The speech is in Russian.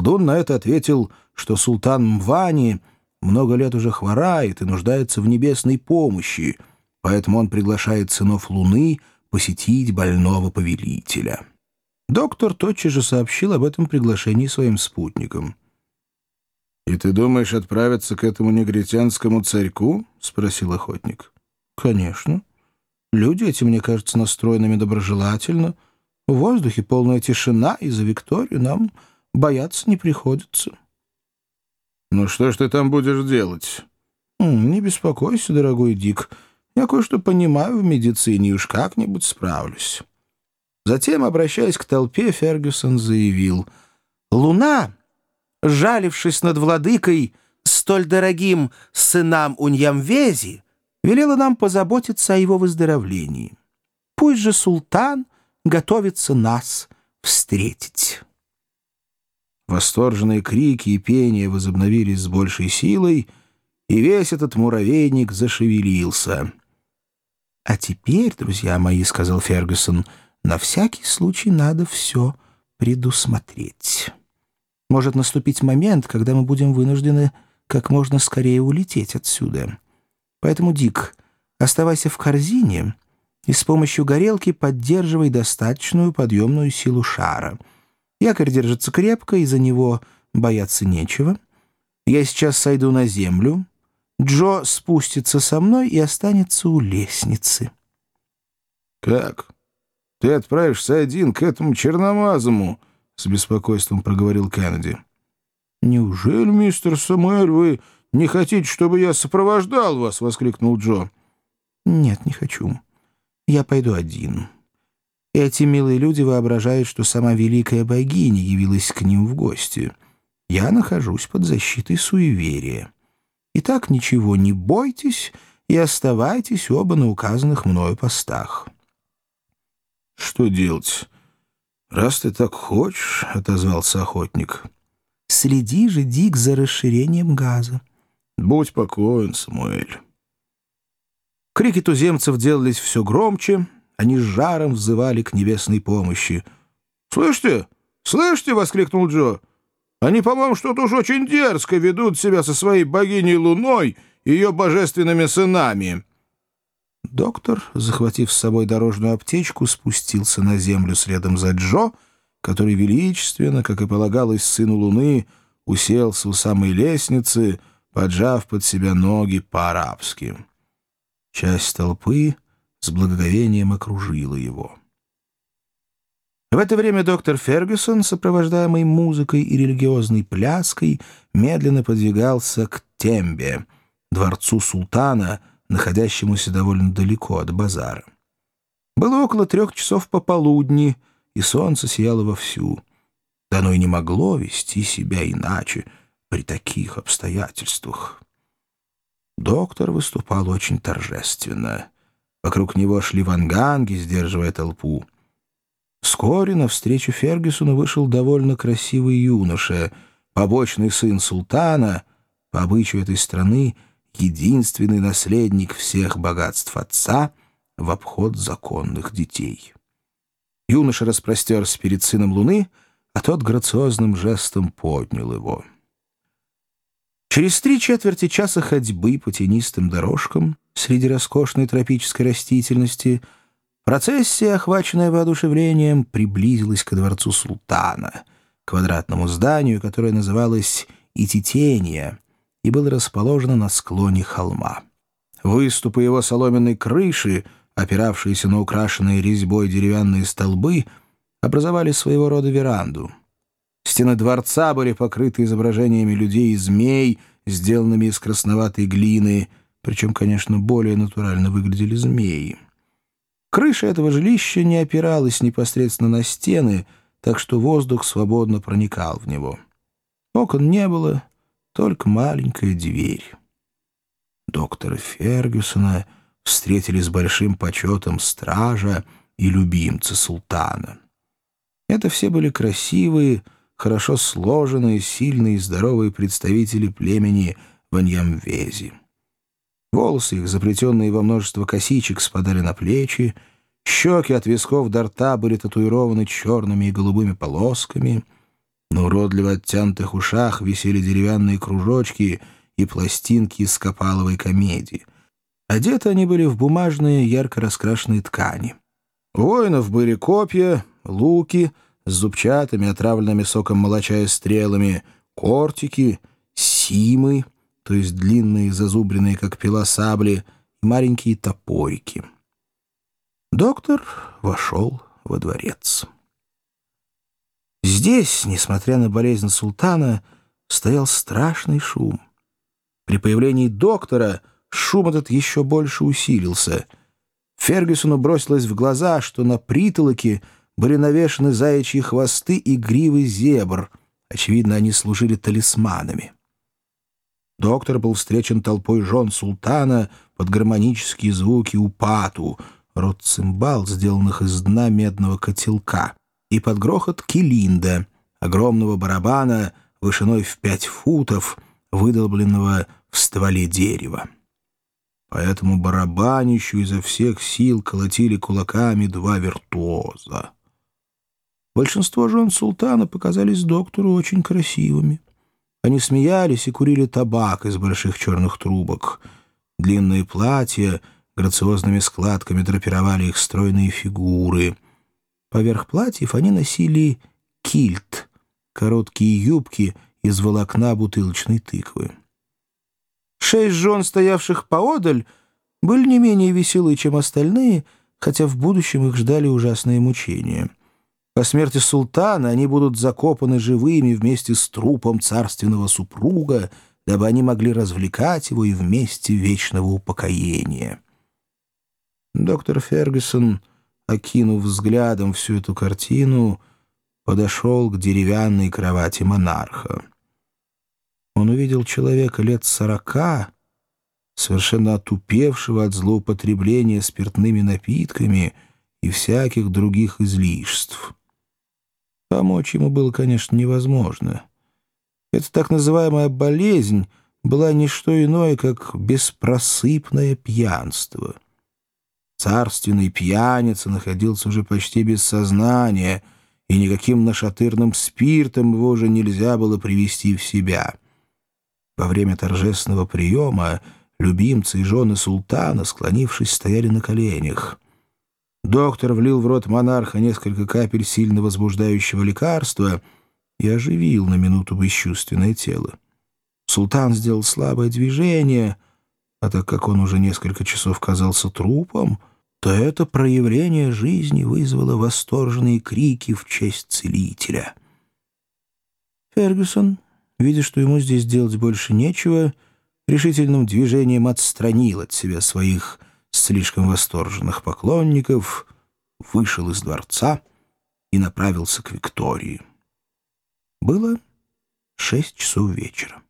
Колдун на это ответил, что султан Мвани много лет уже хворает и нуждается в небесной помощи, поэтому он приглашает сынов Луны посетить больного повелителя. Доктор тотчас же сообщил об этом приглашении своим спутникам. «И ты думаешь отправиться к этому негритянскому царьку?» — спросил охотник. «Конечно. Люди эти, мне кажется, настроенными доброжелательно. В воздухе полная тишина, и за Викторию нам бояться не приходится». «Ну что ж ты там будешь делать?» «Не беспокойся, дорогой Дик. Я кое-что понимаю в медицине и уж как-нибудь справлюсь». Затем, обращаясь к толпе, Фергюсон заявил. «Луна, жалившись над владыкой, столь дорогим сынам Уньямвези, велела нам позаботиться о его выздоровлении. Пусть же султан готовится нас встретить». Восторженные крики и пение возобновились с большей силой, и весь этот муравейник зашевелился. «А теперь, друзья мои, — сказал Фергюсон, — на всякий случай надо все предусмотреть. Может наступить момент, когда мы будем вынуждены как можно скорее улететь отсюда. Поэтому, Дик, оставайся в корзине и с помощью горелки поддерживай достаточную подъемную силу шара. Якорь держится крепко, и за него бояться нечего. Я сейчас сойду на землю. Джо спустится со мной и останется у лестницы. «Как?» «Ты отправишься один к этому черномазому», — с беспокойством проговорил Кеннеди. «Неужели, мистер Самуэль, вы не хотите, чтобы я сопровождал вас?» — воскликнул Джо. «Нет, не хочу. Я пойду один. Эти милые люди воображают, что сама великая богиня явилась к ним в гости. Я нахожусь под защитой суеверия. Итак, ничего не бойтесь и оставайтесь оба на указанных мною постах». «Что делать? Раз ты так хочешь», — отозвался охотник. «Следи же, Дик, за расширением газа». «Будь покоен, Самуэль». Крики туземцев делались все громче, они с жаром взывали к небесной помощи. «Слышите? Слышите?» — воскликнул Джо. «Они, по-моему, что-то уж очень дерзко ведут себя со своей богиней Луной и ее божественными сынами». Доктор, захватив с собой дорожную аптечку, спустился на землю следом за Джо, который величественно, как и полагалось сыну Луны, уселся у самой лестницы, поджав под себя ноги по-арабски. Часть толпы с благоговением окружила его. В это время доктор Фергюсон, сопровождаемый музыкой и религиозной пляской, медленно подвигался к Тембе, дворцу султана — находящемуся довольно далеко от базара. Было около трех часов пополудни, и солнце сияло вовсю. Да оно и не могло вести себя иначе при таких обстоятельствах. Доктор выступал очень торжественно. Вокруг него шли ванганги, сдерживая толпу. Вскоре навстречу Фергюсону вышел довольно красивый юноша, побочный сын султана, по обычаю этой страны — единственный наследник всех богатств отца в обход законных детей. Юноша распростерся перед сыном Луны, а тот грациозным жестом поднял его. Через три четверти часа ходьбы по тенистым дорожкам среди роскошной тропической растительности процессия, охваченная воодушевлением, приблизилась к дворцу султана, квадратному зданию, которое называлось Ититения — и было расположено на склоне холма. Выступы его соломенной крыши, опиравшиеся на украшенные резьбой деревянные столбы, образовали своего рода веранду. Стены дворца были покрыты изображениями людей и змей, сделанными из красноватой глины, причем, конечно, более натурально выглядели змеи. Крыша этого жилища не опиралась непосредственно на стены, так что воздух свободно проникал в него. Окон не было, только маленькая дверь. Доктора Фергюсона встретили с большим почетом стража и любимца султана. Это все были красивые, хорошо сложенные, сильные и здоровые представители племени Ваньямвези. Волосы их, заплетенные во множество косичек, спадали на плечи, щеки от висков до рта были татуированы черными и голубыми полосками — На уродливо оттянутых ушах висели деревянные кружочки и пластинки из скопаловой комедии. Одеты они были в бумажные ярко раскрашенные ткани. У воинов были копья, луки с зубчатыми, отравленными соком молоча и стрелами, кортики, симы, то есть длинные, зазубренные, как пила сабли, и маленькие топорики. Доктор вошел во дворец. Здесь, несмотря на болезнь султана, стоял страшный шум. При появлении доктора шум этот еще больше усилился. Фергюсону бросилось в глаза, что на притолоке были навешаны заячьи хвосты и гривы зебр. Очевидно, они служили талисманами. Доктор был встречен толпой жен султана под гармонические звуки упату, рот цимбал, сделанных из дна медного котелка, и под грохот килинда, огромного барабана вышиной в пять футов, выдолбленного в стволе дерева. По этому барабанищу изо всех сил колотили кулаками два виртуоза. Большинство жен султана показались доктору очень красивыми. Они смеялись и курили табак из больших черных трубок. Длинные платья грациозными складками драпировали их стройные фигуры. Поверх платьев они носили кильт, короткие юбки из волокна бутылочной тыквы. Шесть жен, стоявших поодаль, были не менее веселы, чем остальные, хотя в будущем их ждали ужасные мучения. По смерти султана они будут закопаны живыми вместе с трупом царственного супруга, дабы они могли развлекать его и вместе вечного упокоения. Доктор Фергюсон, окинув взглядом всю эту картину, подошел к деревянной кровати монарха он увидел человека лет сорока, совершенно отупевшего от злоупотребления спиртными напитками и всяких других излишеств. Помочь ему было, конечно, невозможно. Эта так называемая болезнь была не что иное, как беспросыпное пьянство. Царственный пьяница находился уже почти без сознания, и никаким нашатырным спиртом его уже нельзя было привести в себя — во время торжественного приема любимцы и жены султана, склонившись, стояли на коленях. Доктор влил в рот монарха несколько капель сильно возбуждающего лекарства и оживил на минуту бесчувственное тело. Султан сделал слабое движение, а так как он уже несколько часов казался трупом, то это проявление жизни вызвало восторженные крики в честь целителя. Фергюсон видя, что ему здесь делать больше нечего, решительным движением отстранил от себя своих слишком восторженных поклонников, вышел из дворца и направился к Виктории. Было шесть часов вечера.